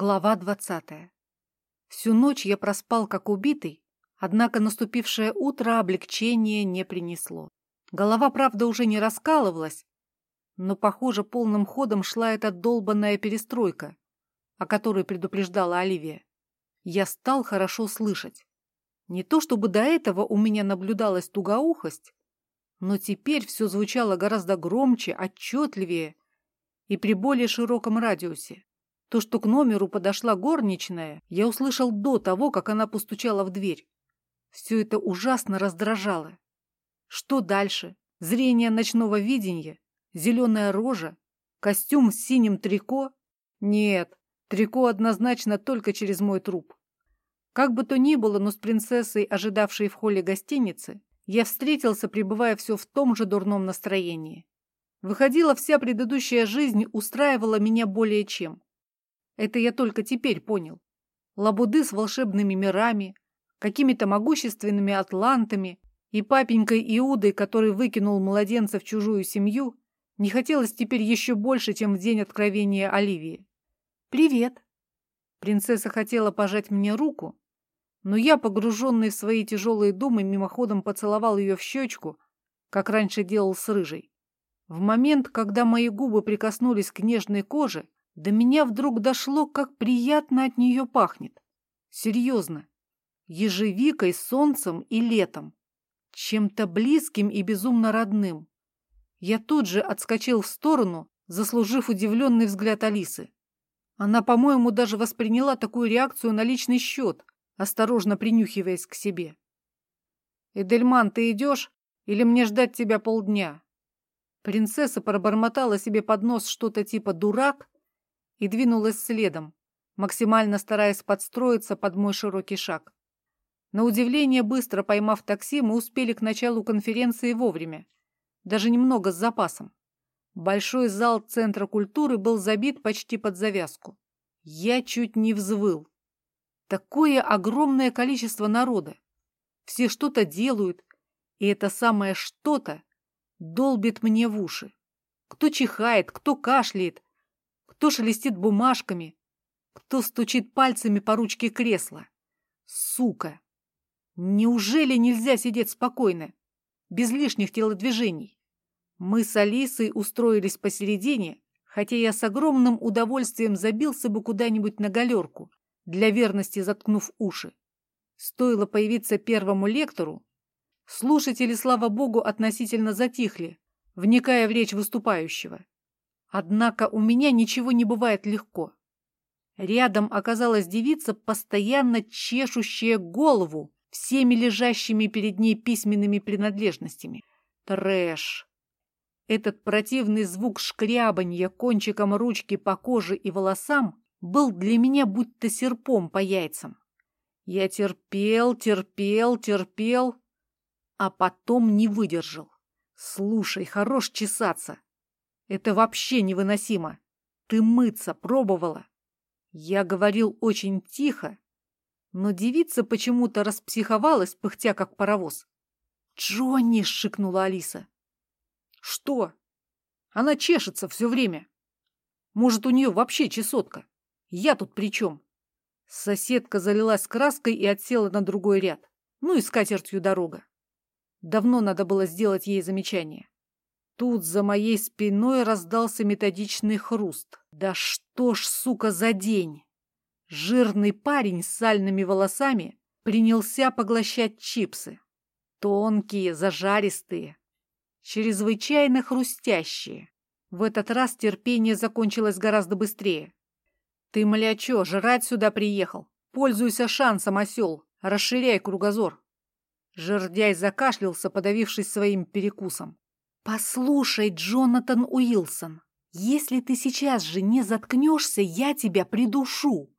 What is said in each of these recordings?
Глава двадцатая. Всю ночь я проспал как убитый, однако наступившее утро облегчения не принесло. Голова, правда, уже не раскалывалась, но, похоже, полным ходом шла эта долбанная перестройка, о которой предупреждала Оливия. Я стал хорошо слышать. Не то чтобы до этого у меня наблюдалась тугоухость, но теперь все звучало гораздо громче, отчетливее и при более широком радиусе. То, что к номеру подошла горничная, я услышал до того, как она постучала в дверь. Все это ужасно раздражало. Что дальше? Зрение ночного видения? Зеленая рожа? Костюм с синим трико? Нет, трико однозначно только через мой труп. Как бы то ни было, но с принцессой, ожидавшей в холле гостиницы, я встретился, пребывая все в том же дурном настроении. Выходила, вся предыдущая жизнь устраивала меня более чем. Это я только теперь понял. Лабуды с волшебными мирами, какими-то могущественными атлантами и папенькой Иудой, который выкинул младенца в чужую семью, не хотелось теперь еще больше, чем в день откровения Оливии. «Привет!» Принцесса хотела пожать мне руку, но я, погруженный в свои тяжелые думы, мимоходом поцеловал ее в щечку, как раньше делал с рыжей. В момент, когда мои губы прикоснулись к нежной коже, до меня вдруг дошло, как приятно от нее пахнет. Серьезно. Ежевикой, солнцем и летом. Чем-то близким и безумно родным. Я тут же отскочил в сторону, заслужив удивленный взгляд Алисы. Она, по-моему, даже восприняла такую реакцию на личный счет, осторожно принюхиваясь к себе. «Эдельман, ты идешь? Или мне ждать тебя полдня?» Принцесса пробормотала себе под нос что-то типа «дурак», и двинулась следом, максимально стараясь подстроиться под мой широкий шаг. На удивление, быстро поймав такси, мы успели к началу конференции вовремя, даже немного с запасом. Большой зал Центра культуры был забит почти под завязку. Я чуть не взвыл. Такое огромное количество народа. Все что-то делают, и это самое что-то долбит мне в уши. Кто чихает, кто кашляет, кто шелестит бумажками, кто стучит пальцами по ручке кресла. Сука! Неужели нельзя сидеть спокойно, без лишних телодвижений? Мы с Алисой устроились посередине, хотя я с огромным удовольствием забился бы куда-нибудь на галерку, для верности заткнув уши. Стоило появиться первому лектору, слушатели, слава богу, относительно затихли, вникая в речь выступающего. Однако у меня ничего не бывает легко. Рядом оказалась девица, постоянно чешущая голову всеми лежащими перед ней письменными принадлежностями. Трэш! Этот противный звук шкрябанья кончиком ручки по коже и волосам был для меня будто серпом по яйцам. Я терпел, терпел, терпел, а потом не выдержал. Слушай, хорош чесаться. Это вообще невыносимо. Ты мыться пробовала? Я говорил очень тихо, но девица почему-то распсиховалась, пыхтя как паровоз. «Джонни!» — шикнула Алиса. «Что? Она чешется все время. Может, у нее вообще чесотка? Я тут при чем?» Соседка залилась краской и отсела на другой ряд. Ну и скатертью дорога. Давно надо было сделать ей замечание. Тут за моей спиной раздался методичный хруст. Да что ж, сука, за день! Жирный парень с сальными волосами принялся поглощать чипсы. Тонкие, зажаристые, чрезвычайно хрустящие. В этот раз терпение закончилось гораздо быстрее. «Ты, мля, чё, жрать сюда приехал? Пользуйся шансом, осел, расширяй кругозор». Жердяй закашлялся, подавившись своим перекусом. «Послушай, Джонатан Уилсон, если ты сейчас же не заткнешься, я тебя придушу!»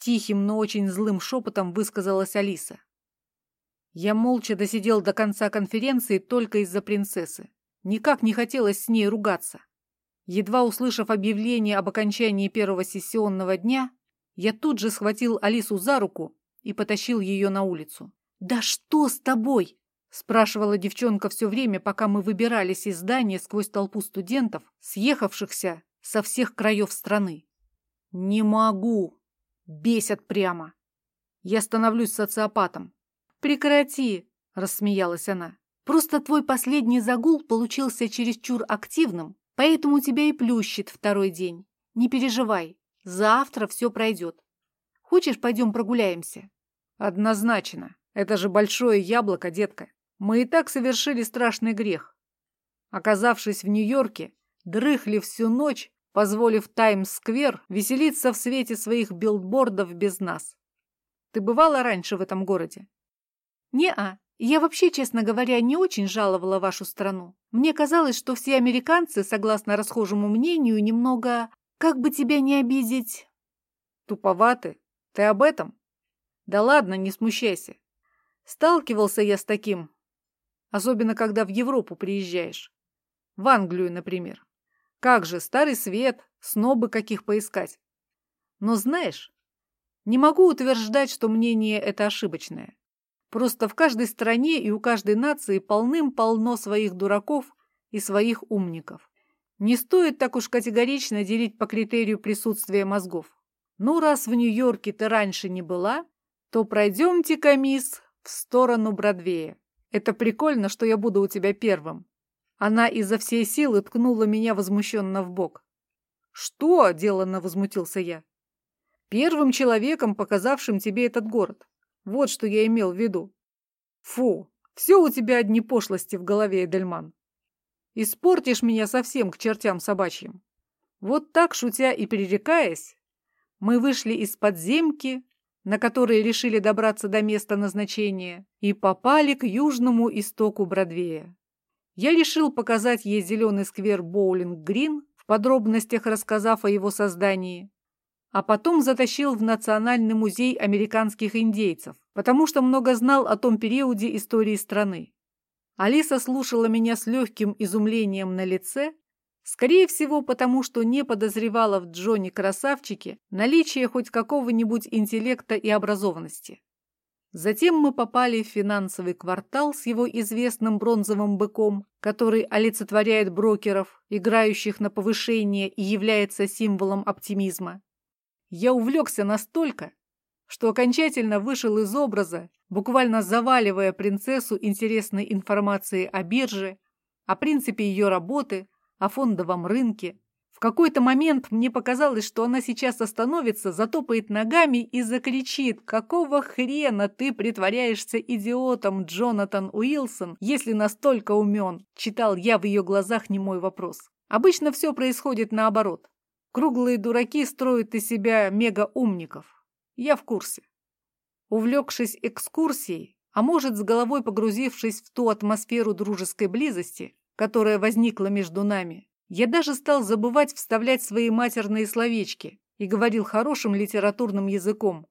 Тихим, но очень злым шепотом высказалась Алиса. Я молча досидел до конца конференции только из-за принцессы. Никак не хотелось с ней ругаться. Едва услышав объявление об окончании первого сессионного дня, я тут же схватил Алису за руку и потащил ее на улицу. «Да что с тобой?» Спрашивала девчонка все время, пока мы выбирались из здания сквозь толпу студентов, съехавшихся со всех краев страны. Не могу. Бесят прямо. Я становлюсь социопатом. Прекрати, рассмеялась она. Просто твой последний загул получился чересчур активным, поэтому тебя и плющит второй день. Не переживай, завтра все пройдет. Хочешь, пойдем прогуляемся? Однозначно. Это же большое яблоко, детка. Мы и так совершили страшный грех. Оказавшись в Нью-Йорке, дрыхли всю ночь, позволив Таймс-сквер веселиться в свете своих билбордов без нас. Ты бывала раньше в этом городе? Не-а. Я вообще, честно говоря, не очень жаловала вашу страну. Мне казалось, что все американцы, согласно расхожему мнению, немного, как бы тебя не обидеть... Туповаты. Ты об этом? Да ладно, не смущайся. Сталкивался я с таким, особенно когда в Европу приезжаешь. В Англию, например. Как же, старый свет, снобы каких поискать. Но знаешь, не могу утверждать, что мнение это ошибочное. Просто в каждой стране и у каждой нации полным-полно своих дураков и своих умников. Не стоит так уж категорично делить по критерию присутствия мозгов. Ну, раз в Нью-Йорке ты раньше не была, то пройдемте-ка, мисс, в сторону Бродвея. Это прикольно, что я буду у тебя первым. Она изо всей силы ткнула меня возмущенно в бок. «Что?» – деланно возмутился я. «Первым человеком, показавшим тебе этот город. Вот что я имел в виду. Фу, все у тебя одни пошлости в голове, Эдельман. Испортишь меня совсем к чертям собачьим. Вот так, шутя и перерекаясь, мы вышли из подземки, на которой решили добраться до места назначения, и попали к южному истоку Бродвея. Я решил показать ей зеленый сквер Боулинг-Грин, в подробностях рассказав о его создании, а потом затащил в Национальный музей американских индейцев, потому что много знал о том периоде истории страны. Алиса слушала меня с легким изумлением на лице, скорее всего потому, что не подозревала в Джонни красавчике наличие хоть какого-нибудь интеллекта и образованности. Затем мы попали в финансовый квартал с его известным бронзовым быком, который олицетворяет брокеров, играющих на повышение и является символом оптимизма. Я увлекся настолько, что окончательно вышел из образа, буквально заваливая принцессу интересной информацией о бирже, о принципе ее работы, о фондовом рынке. В какой-то момент мне показалось, что она сейчас остановится, затопает ногами и закричит «Какого хрена ты притворяешься идиотом, Джонатан Уилсон, если настолько умен?» Читал я в ее глазах немой вопрос. Обычно все происходит наоборот. Круглые дураки строят из себя мега-умников. Я в курсе. Увлекшись экскурсией, а может, с головой погрузившись в ту атмосферу дружеской близости, которая возникла между нами, я даже стал забывать вставлять свои матерные словечки и говорил хорошим литературным языком,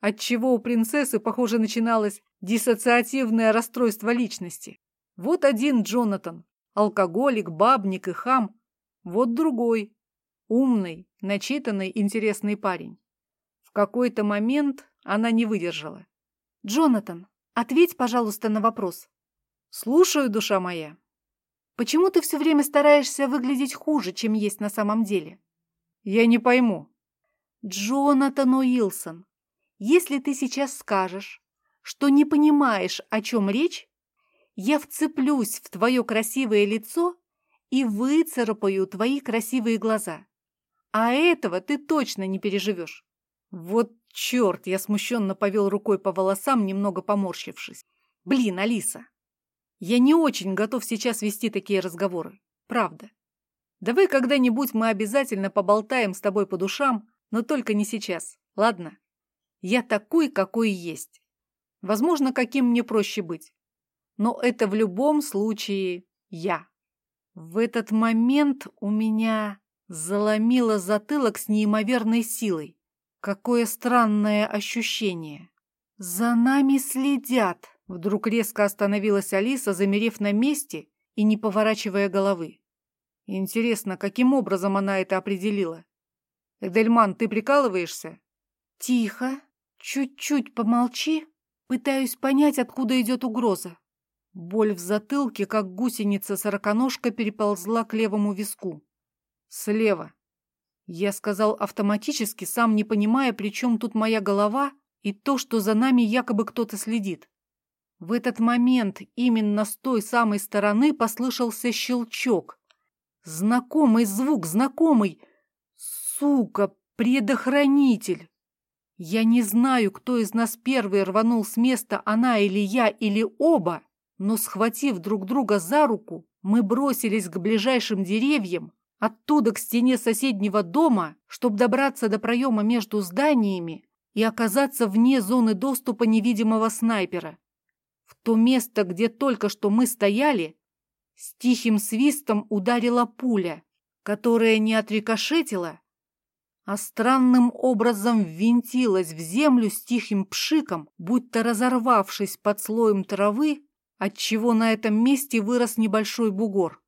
отчего у принцессы, похоже, начиналось диссоциативное расстройство личности. Вот один Джонатан, алкоголик, бабник и хам, вот другой, Умный, начитанный, интересный парень. В какой-то момент она не выдержала. «Джонатан, ответь, пожалуйста, на вопрос». «Слушаю, душа моя». «Почему ты все время стараешься выглядеть хуже, чем есть на самом деле?» «Я не пойму». «Джонатан Уилсон, если ты сейчас скажешь, что не понимаешь, о чем речь, я вцеплюсь в твое красивое лицо и выцарапаю твои красивые глаза. А этого ты точно не переживешь. Вот черт, я смущенно повел рукой по волосам, немного поморщившись. Блин, Алиса, я не очень готов сейчас вести такие разговоры. Правда. Давай когда-нибудь мы обязательно поболтаем с тобой по душам, но только не сейчас, ладно? Я такой, какой есть. Возможно, каким мне проще быть. Но это в любом случае я. В этот момент у меня Заломила затылок с неимоверной силой. Какое странное ощущение. «За нами следят!» Вдруг резко остановилась Алиса, замерев на месте и не поворачивая головы. Интересно, каким образом она это определила? «Эдельман, ты прикалываешься?» «Тихо. Чуть-чуть помолчи. Пытаюсь понять, откуда идет угроза». Боль в затылке, как гусеница-сороконожка, переползла к левому виску. Слева. Я сказал автоматически, сам не понимая, при чем тут моя голова и то, что за нами якобы кто-то следит. В этот момент именно с той самой стороны послышался щелчок. Знакомый звук, знакомый. Сука, предохранитель. Я не знаю, кто из нас первый рванул с места, она или я, или оба, но, схватив друг друга за руку, мы бросились к ближайшим деревьям, оттуда к стене соседнего дома, чтобы добраться до проема между зданиями и оказаться вне зоны доступа невидимого снайпера. В то место, где только что мы стояли, с тихим свистом ударила пуля, которая не отрикошетила, а странным образом ввинтилась в землю с тихим пшиком, будто разорвавшись под слоем травы, отчего на этом месте вырос небольшой бугор.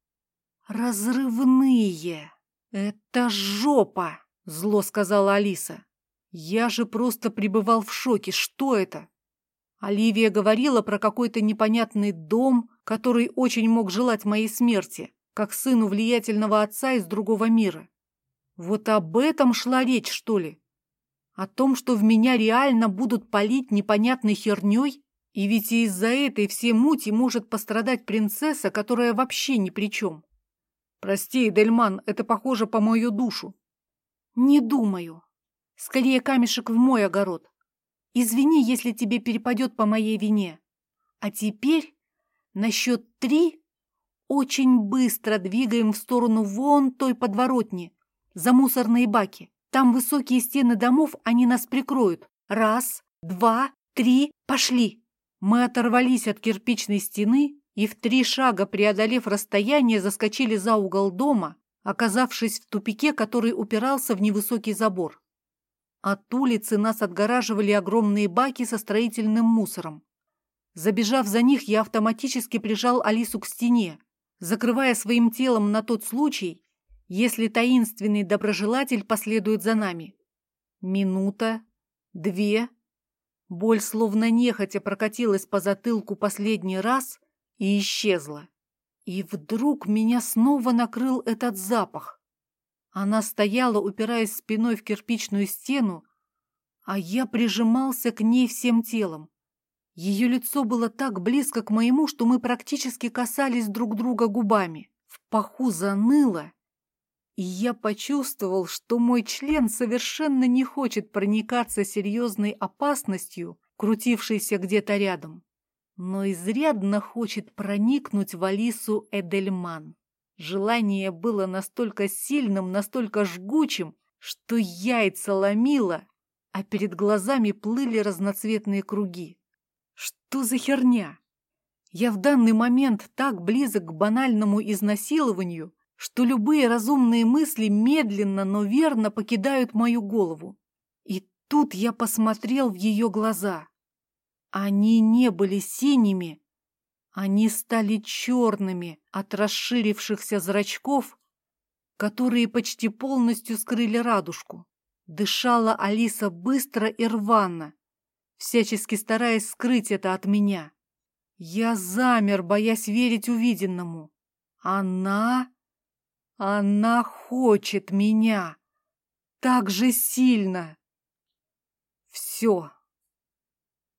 «Разрывные! Это жопа!» — зло сказала Алиса. «Я же просто пребывал в шоке. Что это?» Оливия говорила про какой-то непонятный дом, который очень мог желать моей смерти, как сыну влиятельного отца из другого мира. Вот об этом шла речь, что ли? О том, что в меня реально будут палить непонятной херней? И ведь из-за этой всей мути может пострадать принцесса, которая вообще ни при чем. Прости, Дельман, это похоже по мою душу. Не думаю. Скорее камешек в мой огород. Извини, если тебе перепадет по моей вине. А теперь на счет три очень быстро двигаем в сторону вон той подворотни, за мусорные баки. Там высокие стены домов, они нас прикроют. Раз, два, три, пошли. Мы оторвались от кирпичной стены и в три шага, преодолев расстояние, заскочили за угол дома, оказавшись в тупике, который упирался в невысокий забор. От улицы нас отгораживали огромные баки со строительным мусором. Забежав за них, я автоматически прижал Алису к стене, закрывая своим телом на тот случай, если таинственный доброжелатель последует за нами. Минута, две. Боль словно нехотя прокатилась по затылку последний раз и исчезла. И вдруг меня снова накрыл этот запах. Она стояла, упираясь спиной в кирпичную стену, а я прижимался к ней всем телом. Ее лицо было так близко к моему, что мы практически касались друг друга губами. В паху заныло, и я почувствовал, что мой член совершенно не хочет проникаться серьезной опасностью, крутившейся где-то рядом, но изрядно хочет проникнуть в Алису Эдельман. Желание было настолько сильным, настолько жгучим, что яйца ломило, а перед глазами плыли разноцветные круги. Что за херня? Я в данный момент так близок к банальному изнасилованию, что любые разумные мысли медленно, но верно покидают мою голову. И тут я посмотрел в ее глаза. Они не были синими, они стали черными от расширившихся зрачков, которые почти полностью скрыли радужку. Дышала Алиса быстро и рвано, всячески стараясь скрыть это от меня. Я замер, боясь верить увиденному. Она... Она хочет меня. Так же сильно. Все.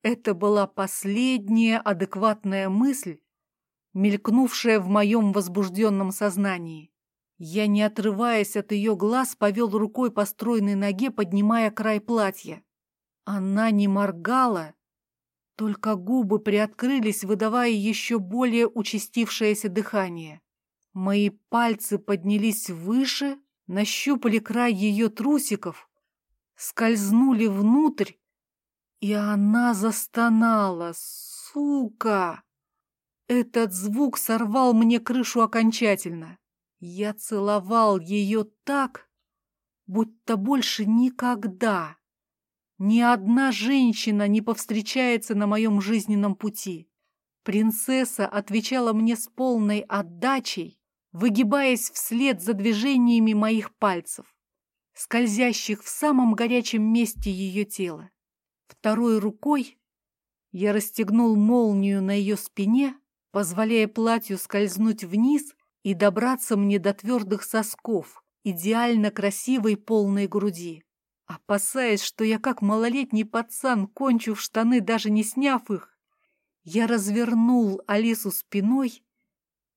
Это была последняя адекватная мысль, мелькнувшая в моем возбужденном сознании. Я, не отрываясь от ее глаз, повел рукой по стройной ноге, поднимая край платья. Она не моргала, только губы приоткрылись, выдавая еще более участившееся дыхание. Мои пальцы поднялись выше, нащупали край ее трусиков, скользнули внутрь, и она застонала. Сука! Этот звук сорвал мне крышу окончательно. Я целовал ее так, будто больше никогда. Ни одна женщина не повстречается на моем жизненном пути. Принцесса отвечала мне с полной отдачей, выгибаясь вслед за движениями моих пальцев, скользящих в самом горячем месте ее тела. Второй рукой я расстегнул молнию на ее спине, позволяя платью скользнуть вниз и добраться мне до твердых сосков, идеально красивой полной груди. Опасаясь, что я как малолетний пацан кончу в штаны, даже не сняв их, я развернул Алису спиной,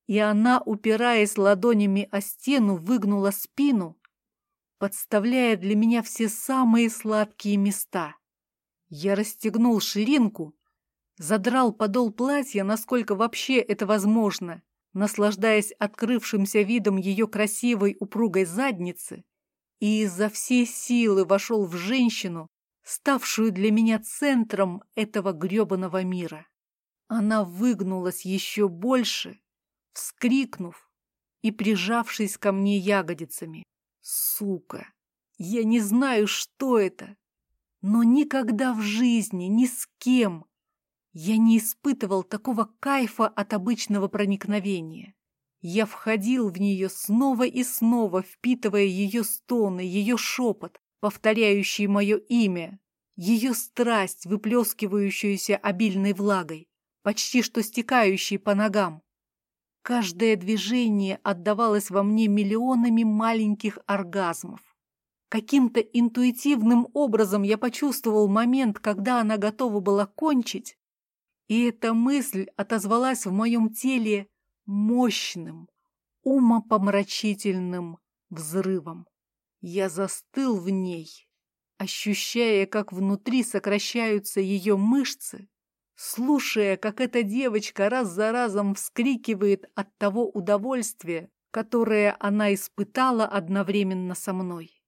и она, упираясь ладонями о стену, выгнула спину, подставляя для меня все самые сладкие места. Я расстегнул ширинку, задрал подол платья, насколько вообще это возможно, наслаждаясь открывшимся видом ее красивой упругой задницы, и изо всей силы вошел в женщину, ставшую для меня центром этого гребаного мира. Она выгнулась еще больше, вскрикнув и прижавшись ко мне ягодицами. Сука! Я не знаю, что это, но никогда в жизни ни с кем я не испытывал такого кайфа от обычного проникновения. Я входил в нее снова и снова, впитывая ее стоны, ее шепот, повторяющий мое имя, ее страсть, выплескивающуюся обильной влагой, почти что стекающей по ногам. Каждое движение отдавалось во мне миллионами маленьких оргазмов. Каким-то интуитивным образом я почувствовал момент, когда она готова была кончить, и эта мысль отозвалась в моем теле мощным, умопомрачительным взрывом. Я застыл в ней, ощущая, как внутри сокращаются ее мышцы, слушая, как эта девочка раз за разом вскрикивает от того удовольствия, которое она испытала одновременно со мной.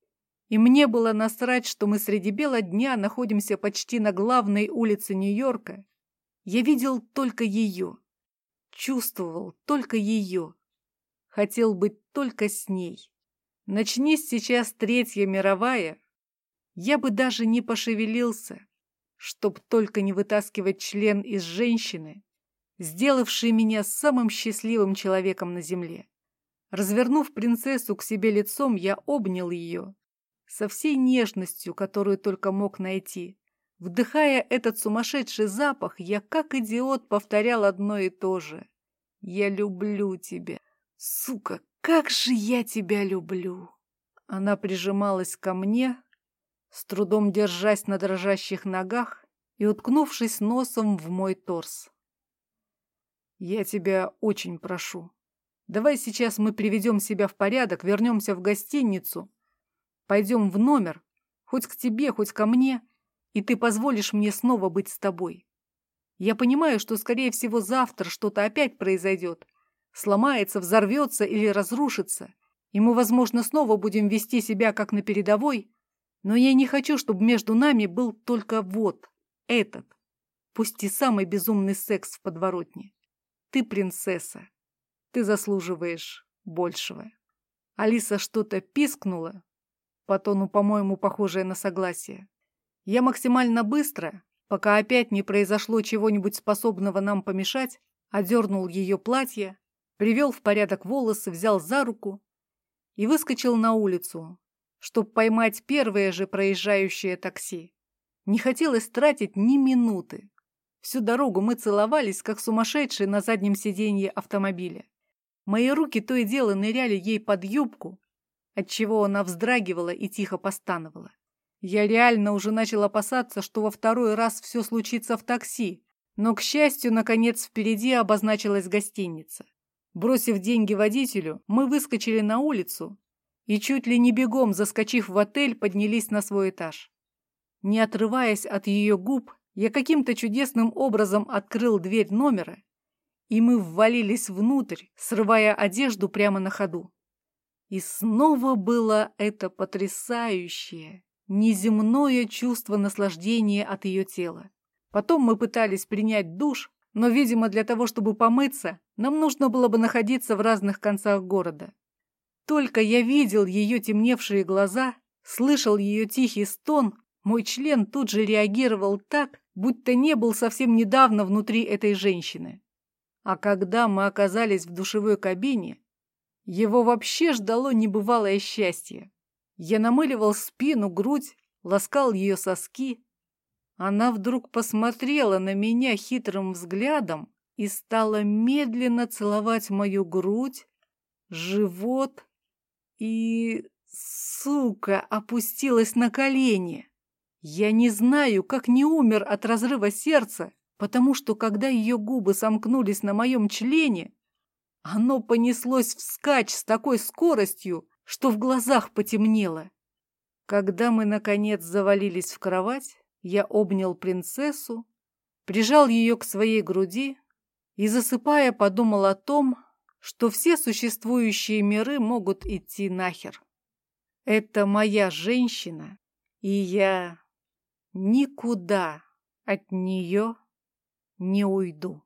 И мне было насрать, что мы среди бела дня находимся почти на главной улице Нью-Йорка. Я видел только ее, чувствовал только ее, хотел быть только с ней. Начнись сейчас Третья мировая, я бы даже не пошевелился, чтоб только не вытаскивать член из женщины, сделавшей меня самым счастливым человеком на земле. Развернув принцессу к себе лицом, я обнял ее со всей нежностью, которую только мог найти. Вдыхая этот сумасшедший запах, я как идиот повторял одно и то же. «Я люблю тебя. Сука, как же я тебя люблю!» Она прижималась ко мне, с трудом держась на дрожащих ногах и уткнувшись носом в мой торс. «Я тебя очень прошу. Давай сейчас мы приведем себя в порядок, вернемся в гостиницу, пойдем в номер, хоть к тебе, хоть ко мне, и ты позволишь мне снова быть с тобой. Я понимаю, что, скорее всего, завтра что-то опять произойдет, сломается, взорвется или разрушится, и мы, возможно, снова будем вести себя как на передовой, но я не хочу, чтобы между нами был только вот этот, пусть и самый безумный секс в подворотне. Ты принцесса. Ты заслуживаешь большего. Алиса что-то пискнула, по тону, по-моему, похожее на согласие. Я максимально быстро, пока опять не произошло чего-нибудь способного нам помешать, одернул ее платье, привел в порядок волосы, взял за руку и выскочил на улицу, чтобы поймать первое же проезжающее такси. Не хотелось тратить ни минуты. Всю дорогу мы целовались, как сумасшедшие на заднем сиденье автомобиля. Мои руки то и дело ныряли ей под юбку, отчего она вздрагивала и тихо постановала. Я реально уже начал опасаться, что во второй раз все случится в такси, но, к счастью, наконец впереди обозначилась гостиница. Бросив деньги водителю, мы выскочили на улицу и чуть ли не бегом, заскочив в отель, поднялись на свой этаж. Не отрываясь от ее губ, я каким-то чудесным образом открыл дверь номера, и мы ввалились внутрь, срывая одежду прямо на ходу. И снова было это потрясающее, неземное чувство наслаждения от ее тела. Потом мы пытались принять душ, но, видимо, для того, чтобы помыться, нам нужно было бы находиться в разных концах города. Только я видел ее темневшие глаза, слышал ее тихий стон, мой член тут же реагировал так, будто не был совсем недавно внутри этой женщины. А когда мы оказались в душевой кабине, его вообще ждало небывалое счастье. Я намыливал спину, грудь, ласкал ее соски. Она вдруг посмотрела на меня хитрым взглядом и стала медленно целовать мою грудь, живот и Сука опустилась на колени. Я не знаю, как не умер от разрыва сердца, потому что когда ее губы сомкнулись на моем члене, оно понеслось вскачь с такой скоростью, что в глазах потемнело. Когда мы, наконец, завалились в кровать, я обнял принцессу, прижал ее к своей груди и, засыпая, подумал о том, что все существующие миры могут идти нахер. Это моя женщина, и я никуда от нее не уйду.